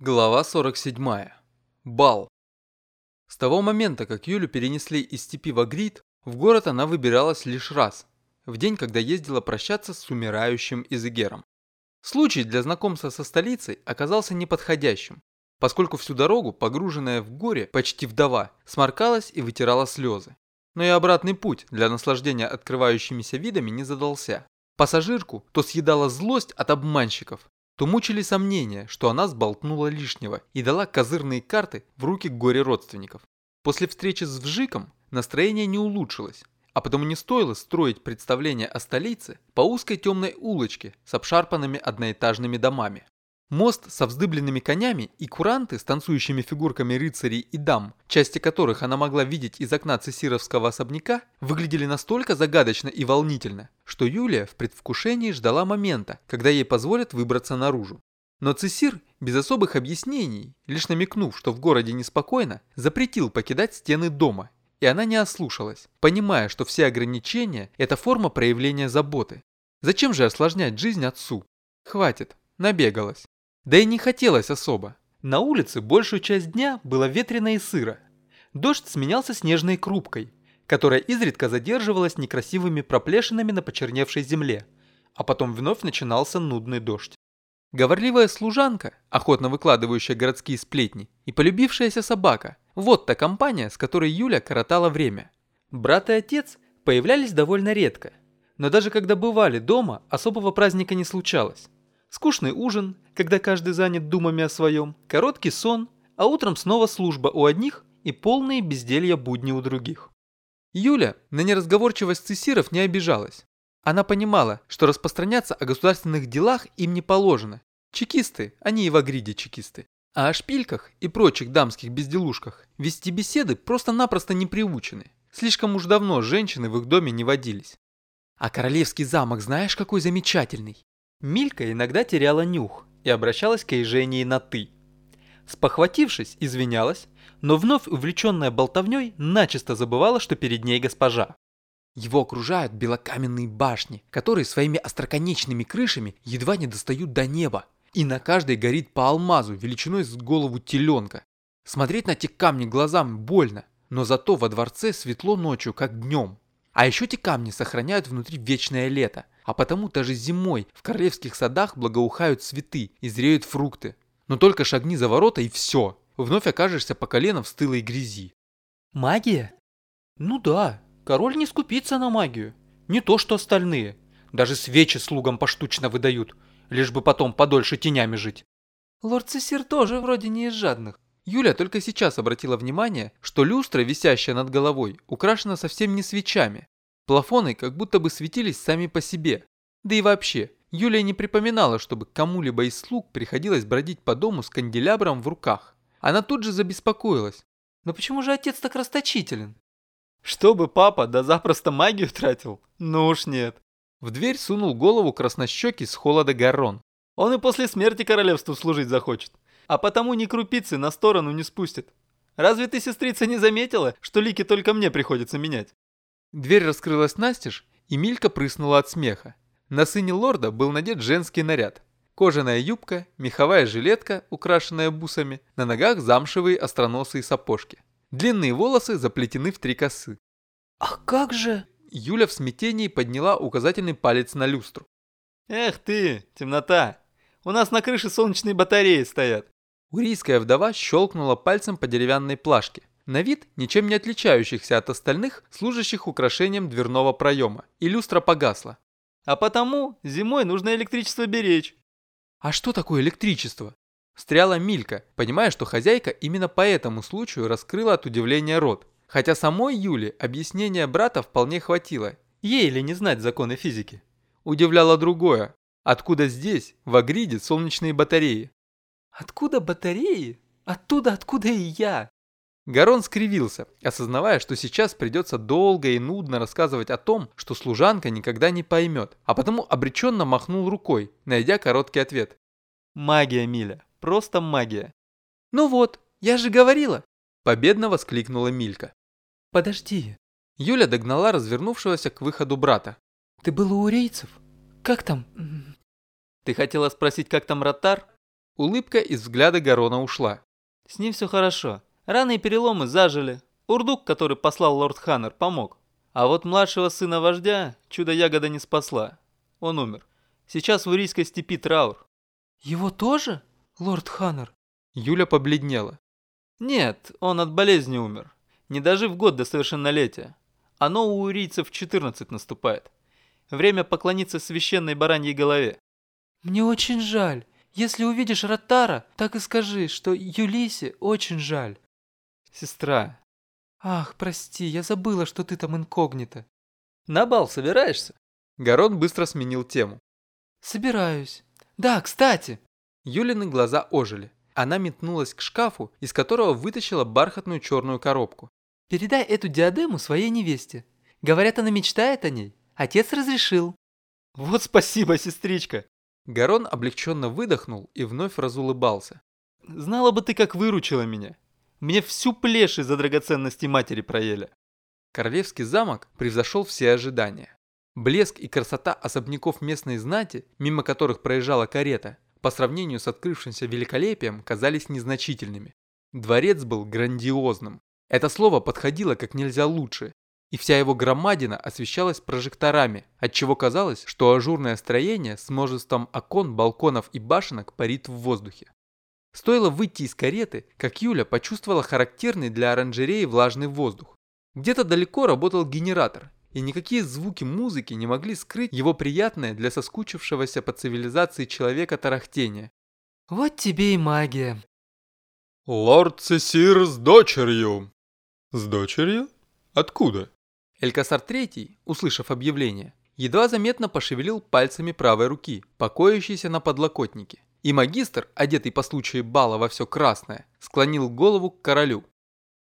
Глава 47. Бал. С того момента, как Юлю перенесли из степи в Агрид, в город она выбиралась лишь раз, в день, когда ездила прощаться с умирающим Изегером. Случай для знакомства со столицей оказался неподходящим, поскольку всю дорогу, погруженная в горе, почти вдова, сморкалась и вытирала слезы. Но и обратный путь для наслаждения открывающимися видами не задался. Пассажирку то съедала злость от обманщиков, то мучили сомнения, что она сболтнула лишнего и дала козырные карты в руки горе родственников. После встречи с Вжиком настроение не улучшилось, а потому не стоило строить представление о столице по узкой темной улочке с обшарпанными одноэтажными домами. Мост со вздыбленными конями и куранты с танцующими фигурками рыцарей и дам, части которых она могла видеть из окна цесировского особняка, выглядели настолько загадочно и волнительно, что Юлия в предвкушении ждала момента, когда ей позволят выбраться наружу. Но Цесир, без особых объяснений, лишь намекнув, что в городе неспокойно, запретил покидать стены дома, и она не ослушалась, понимая, что все ограничения – это форма проявления заботы. Зачем же осложнять жизнь отцу? Хватит, набегалась. Да и не хотелось особо. На улице большую часть дня было ветрено и сыро. Дождь сменялся снежной крупкой, которая изредка задерживалась некрасивыми проплешинами на почерневшей земле, а потом вновь начинался нудный дождь. Говорливая служанка, охотно выкладывающая городские сплетни, и полюбившаяся собака – вот та компания, с которой Юля коротала время. Брат и отец появлялись довольно редко, но даже когда бывали дома, особого праздника не случалось. Скучный ужин, когда каждый занят думами о своем, короткий сон, а утром снова служба у одних и полные безделья будни у других. Юля на неразговорчивость цессиров не обижалась. Она понимала, что распространяться о государственных делах им не положено. Чекисты, они и в Агриде чекисты. А о шпильках и прочих дамских безделушках вести беседы просто-напросто не приучены. Слишком уж давно женщины в их доме не водились. А королевский замок знаешь какой замечательный? Милька иногда теряла нюх и обращалась к Ежении на «ты». Спохватившись, извинялась, но вновь увлеченная болтовней начисто забывала, что перед ней госпожа. Его окружают белокаменные башни, которые своими остроконечными крышами едва не достают до неба, и на каждой горит по алмазу величиной с голову теленка. Смотреть на те камни глазам больно, но зато во дворце светло ночью, как днем. А еще эти камни сохраняют внутри вечное лето – а потому даже зимой в королевских садах благоухают цветы и зреют фрукты. Но только шагни за ворота и все. Вновь окажешься по колено в стылой грязи. Магия? Ну да, король не скупится на магию. Не то что остальные. Даже свечи слугам поштучно выдают, лишь бы потом подольше тенями жить. Лорд Цесир тоже вроде не из жадных. Юля только сейчас обратила внимание, что люстра, висящая над головой, украшена совсем не свечами, Плафоны как будто бы светились сами по себе. Да и вообще, Юлия не припоминала, чтобы кому-либо из слуг приходилось бродить по дому с канделябром в руках. Она тут же забеспокоилась. Но почему же отец так расточителен? Чтобы папа да запросто магию тратил? Ну уж нет. В дверь сунул голову краснощекий с холода Гаррон. Он и после смерти королевству служить захочет. А потому ни крупицы на сторону не спустит. Разве ты, сестрица, не заметила, что лики только мне приходится менять? Дверь раскрылась настежь, и Милька прыснула от смеха. На сыне лорда был надет женский наряд. Кожаная юбка, меховая жилетка, украшенная бусами, на ногах замшевые остроносые сапожки. Длинные волосы заплетены в три косы. «Ах, как же!» Юля в смятении подняла указательный палец на люстру. «Эх ты, темнота! У нас на крыше солнечные батареи стоят!» Урийская вдова щелкнула пальцем по деревянной плашке на вид ничем не отличающихся от остальных, служащих украшением дверного проема, и люстра погасла. А потому зимой нужно электричество беречь. А что такое электричество? Встряла Милька, понимая, что хозяйка именно по этому случаю раскрыла от удивления рот. Хотя самой Юле объяснения брата вполне хватило. Ей ли не знать законы физики? Удивляло другое. Откуда здесь, в Агриде, солнечные батареи? Откуда батареи? Оттуда, откуда и я. Гарон скривился, осознавая, что сейчас придется долго и нудно рассказывать о том, что служанка никогда не поймет, а потому обреченно махнул рукой, найдя короткий ответ. «Магия, Миля, просто магия». «Ну вот, я же говорила!» – победно воскликнула Милька. «Подожди». Юля догнала развернувшегося к выходу брата. «Ты был у урейцев? Как там?» «Ты хотела спросить, как там Ротар?» Улыбка из взгляда Гарона ушла. С ним все хорошо. Раны и переломы зажили. Урдук, который послал лорд Ханнер, помог. А вот младшего сына вождя чудо-ягода не спасла. Он умер. Сейчас в Урийской степи траур. Его тоже, лорд Ханнер? Юля побледнела. Нет, он от болезни умер. Не дожив год до совершеннолетия. Оно у урийцев в 14 наступает. Время поклониться священной бараньей голове. Мне очень жаль. Если увидишь Ротара, так и скажи, что Юлисе очень жаль. Сестра. Ах, прости, я забыла, что ты там инкогнито. На бал собираешься? Гарон быстро сменил тему. Собираюсь. Да, кстати. Юлины глаза ожили. Она метнулась к шкафу, из которого вытащила бархатную черную коробку. Передай эту диадему своей невесте. Говорят, она мечтает о ней. Отец разрешил. Вот спасибо, сестричка. Гарон облегченно выдохнул и вновь разулыбался. Знала бы ты, как выручила меня. Мне всю плешь из-за драгоценности матери проели. Королевский замок превзошел все ожидания. Блеск и красота особняков местной знати, мимо которых проезжала карета, по сравнению с открывшимся великолепием казались незначительными. Дворец был грандиозным. Это слово подходило как нельзя лучше, и вся его громадина освещалась прожекторами, отчего казалось, что ажурное строение с множеством окон, балконов и башенок парит в воздухе. Стоило выйти из кареты, как Юля почувствовала характерный для оранжереи влажный воздух. Где-то далеко работал генератор, и никакие звуки музыки не могли скрыть его приятное для соскучившегося по цивилизации человека тарахтение. «Вот тебе и магия». «Лорд Цесир с дочерью». «С дочерью? Откуда?» Элькасар III, услышав объявление, едва заметно пошевелил пальцами правой руки, покоящейся на подлокотнике. И магистр, одетый по случаю бала во все красное, склонил голову к королю.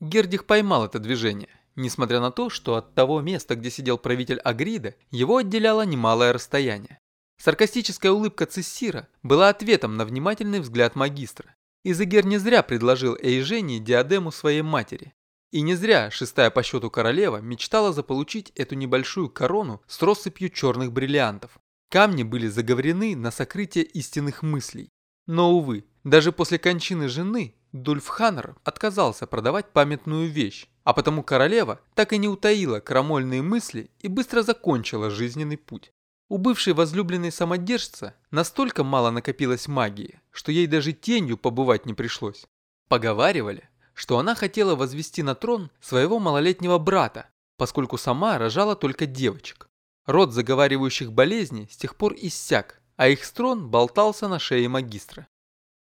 Гердих поймал это движение, несмотря на то, что от того места, где сидел правитель Агрида, его отделяло немалое расстояние. Саркастическая улыбка Цессира была ответом на внимательный взгляд магистра. Изегер не зря предложил Эйжении диадему своей матери, и не зря шестая по счету королева мечтала заполучить эту небольшую корону с россыпью черных бриллиантов. Камни были заговорены на сокрытие истинных мыслей. Но, увы, даже после кончины жены Дульф Ханнер отказался продавать памятную вещь, а потому королева так и не утаила крамольные мысли и быстро закончила жизненный путь. У бывшей возлюбленной самодержца настолько мало накопилось магии, что ей даже тенью побывать не пришлось. Поговаривали, что она хотела возвести на трон своего малолетнего брата, поскольку сама рожала только девочек. Род заговаривающих болезней с тех пор иссяк, а их строн болтался на шее магистра.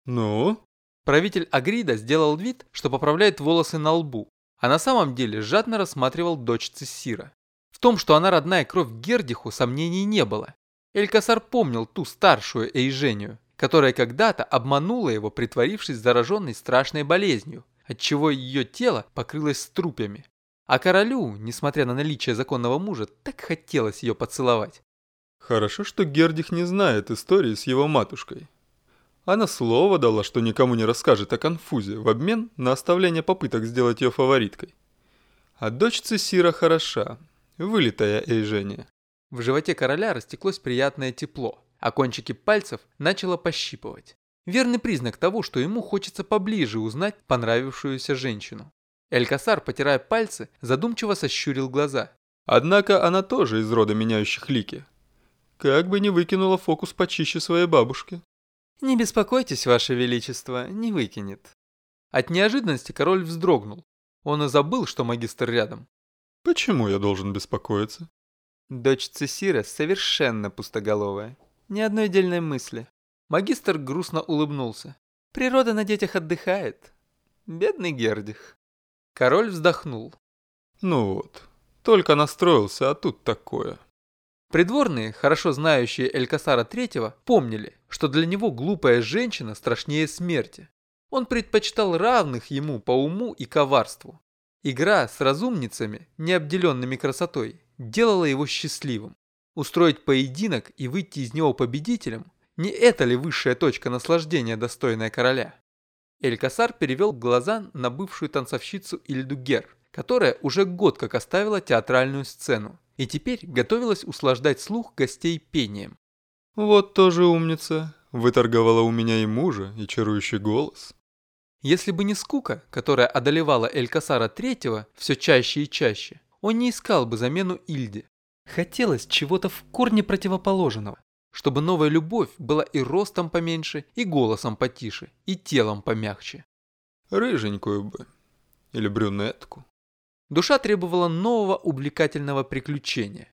«Ну?» Правитель Агрида сделал вид, что поправляет волосы на лбу, а на самом деле жадно рассматривал дочь Цессира. В том, что она родная кровь Гердиху, сомнений не было. Элькасар помнил ту старшую Эйжению, которая когда-то обманула его, притворившись зараженной страшной болезнью, отчего ее тело покрылось струпями. А королю, несмотря на наличие законного мужа, так хотелось ее поцеловать. Хорошо, что Гердих не знает истории с его матушкой. Она слово дала, что никому не расскажет о конфузе в обмен на оставление попыток сделать ее фавориткой. А дочь Цесира хороша, вылитая Эйжения. В животе короля растеклось приятное тепло, а кончики пальцев начало пощипывать. Верный признак того, что ему хочется поближе узнать понравившуюся женщину. Элькасар, потирая пальцы, задумчиво сощурил глаза. Однако она тоже из рода меняющих лики. Как бы не выкинула фокус почище своей бабушки. Не беспокойтесь, ваше величество, не выкинет. От неожиданности король вздрогнул. Он и забыл, что магистр рядом. Почему я должен беспокоиться? Дочь Цесира совершенно пустоголовая. Ни одной дельной мысли. Магистр грустно улыбнулся. Природа на детях отдыхает. Бедный Гердих. Король вздохнул. Ну вот, только настроился, а тут такое. Придворные, хорошо знающие Элькасара Третьего, помнили, что для него глупая женщина страшнее смерти. Он предпочитал равных ему по уму и коварству. Игра с разумницами, не обделенными красотой, делала его счастливым. Устроить поединок и выйти из него победителем не это ли высшая точка наслаждения, достойная короля? Элькасар перевел глаза на бывшую танцовщицу Ильду Гер, которая уже год как оставила театральную сцену и теперь готовилась услаждать слух гостей пением. Вот тоже умница. выторговала у меня и мужа, и чарующий голос. Если бы не скука, которая одолевала Элькасара Третьего все чаще и чаще, он не искал бы замену Ильде. Хотелось чего-то в корне противоположного, чтобы новая любовь была и ростом поменьше, и голосом потише, и телом помягче. Рыженькую бы. Или брюнетку. Душа требовала нового увлекательного приключения.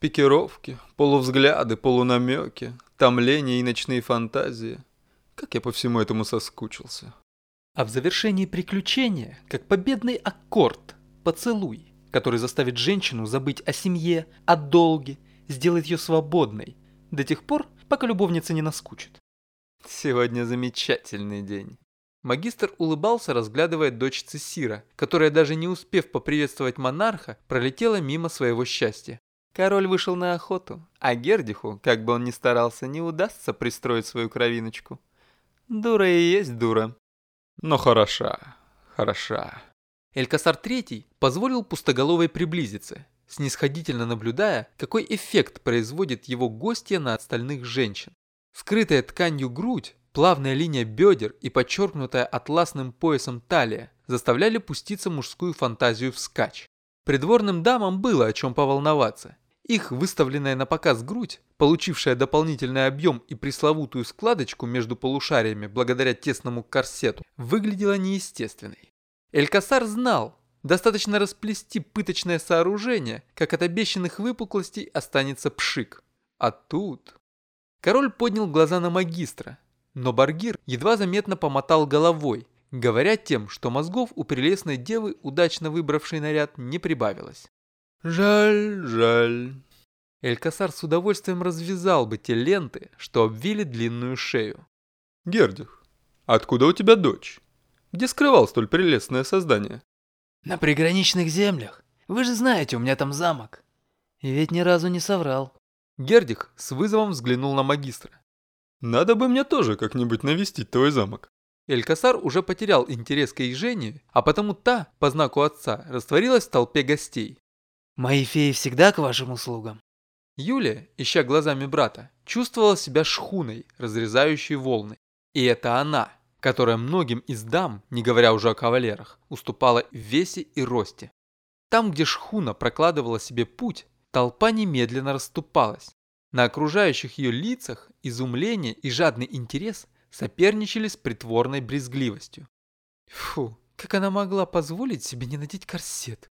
Пикировки, полувзгляды, полунамеки, томления и ночные фантазии. Как я по всему этому соскучился. А в завершении приключения, как победный аккорд, поцелуй, который заставит женщину забыть о семье, о долге, сделает ее свободной, до тех пор, пока любовница не наскучит. Сегодня замечательный день. Магистр улыбался, разглядывая дочь Цесира, которая, даже не успев поприветствовать монарха, пролетела мимо своего счастья. Король вышел на охоту, а Гердиху, как бы он ни старался, не удастся пристроить свою кровиночку. Дура и есть дура. Но хороша, хороша. Элькасар III позволил пустоголовой приблизиться, снисходительно наблюдая, какой эффект производит его гостья на остальных женщин. Скрытая тканью грудь, плавная линия бедер и подчеркнутая атласным поясом талия заставляли пуститься мужскую фантазию вскачь. Придворным дамам было о чем поволноваться. Их выставленная на показ грудь, получившая дополнительный объем и пресловутую складочку между полушариями благодаря тесному корсету, выглядела неестественной. Элькасар знал, достаточно расплести пыточное сооружение, как от обещанных выпуклостей останется пшик. А тут... Король поднял глаза на магистра, но Баргир едва заметно помотал головой, говоря тем, что мозгов у прелестной девы, удачно выбравшей наряд, не прибавилось. Жаль, жаль. Элькасар с удовольствием развязал бы те ленты, что обвили длинную шею. Гердих, откуда у тебя дочь? Где скрывал столь прелестное создание? На приграничных землях. Вы же знаете, у меня там замок. И ведь ни разу не соврал. Гердих с вызовом взглянул на магистра. Надо бы мне тоже как-нибудь навестить твой замок. Элькасар уже потерял интерес к Ежению, а потому та, по знаку отца, растворилась в толпе гостей. Мои феи всегда к вашим услугам. Юлия, ища глазами брата, чувствовала себя шхуной, разрезающей волны. И это она, которая многим из дам, не говоря уже о кавалерах, уступала в весе и росте. Там, где шхуна прокладывала себе путь, толпа немедленно расступалась. На окружающих ее лицах изумление и жадный интерес соперничали с притворной брезгливостью. Фу, как она могла позволить себе не надеть корсет?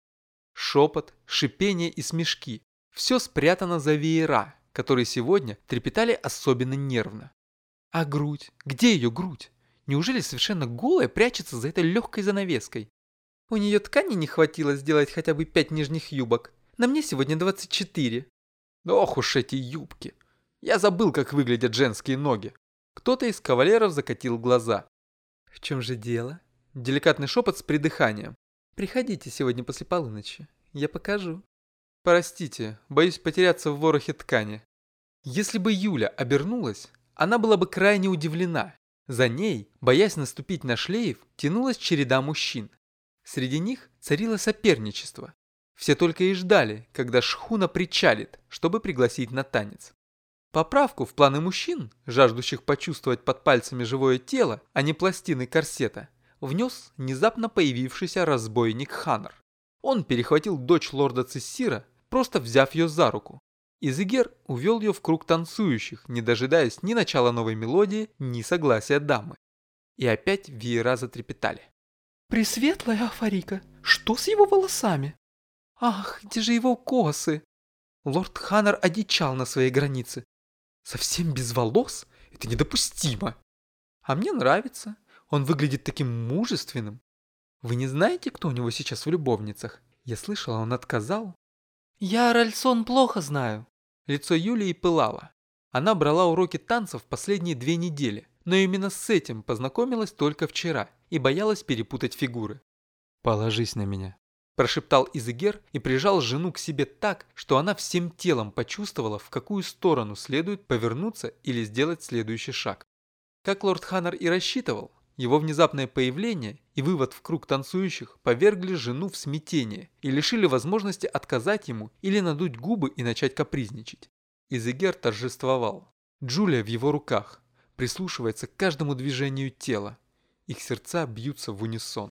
Шепот, шипение и смешки. Все спрятано за веера, которые сегодня трепетали особенно нервно. А грудь? Где ее грудь? Неужели совершенно голая прячется за этой легкой занавеской? У нее ткани не хватило сделать хотя бы пять нижних юбок. На мне сегодня 24. Ох уж эти юбки. Я забыл, как выглядят женские ноги. Кто-то из кавалеров закатил глаза. В чем же дело? Деликатный шепот с придыханием. Приходите сегодня после полуночи, я покажу. Простите, боюсь потеряться в ворохе ткани. Если бы Юля обернулась, она была бы крайне удивлена. За ней, боясь наступить на шлейф, тянулась череда мужчин. Среди них царило соперничество. Все только и ждали, когда шхуна причалит, чтобы пригласить на танец. Поправку в планы мужчин, жаждущих почувствовать под пальцами живое тело, а не пластины корсета, внес внезапно появившийся разбойник Ханнер. Он перехватил дочь лорда Цессира, просто взяв ее за руку. Изегер увел ее в круг танцующих, не дожидаясь ни начала новой мелодии, ни согласия дамы. И опять веера затрепетали. «Пресветлая Афарика, что с его волосами?» «Ах, где же его косы?» Лорд Ханнер одичал на своей границе. «Совсем без волос? Это недопустимо!» «А мне нравится. Он выглядит таким мужественным. Вы не знаете, кто у него сейчас в любовницах? Я слышала, он отказал. Я Ральсон плохо знаю. Лицо Юлии пылало. Она брала уроки танцев последние две недели, но именно с этим познакомилась только вчера и боялась перепутать фигуры. «Положись на меня», – прошептал Изегер и прижал жену к себе так, что она всем телом почувствовала, в какую сторону следует повернуться или сделать следующий шаг. Как лорд Ханнер и рассчитывал, его внезапное появление и вывод в круг танцующих повергли жену в смятение и лишили возможности отказать ему или надуть губы и начать капризничать. Изегер торжествовал. Джулия в его руках. прислушивается к каждому движению тела. Их сердца бьются в унисон.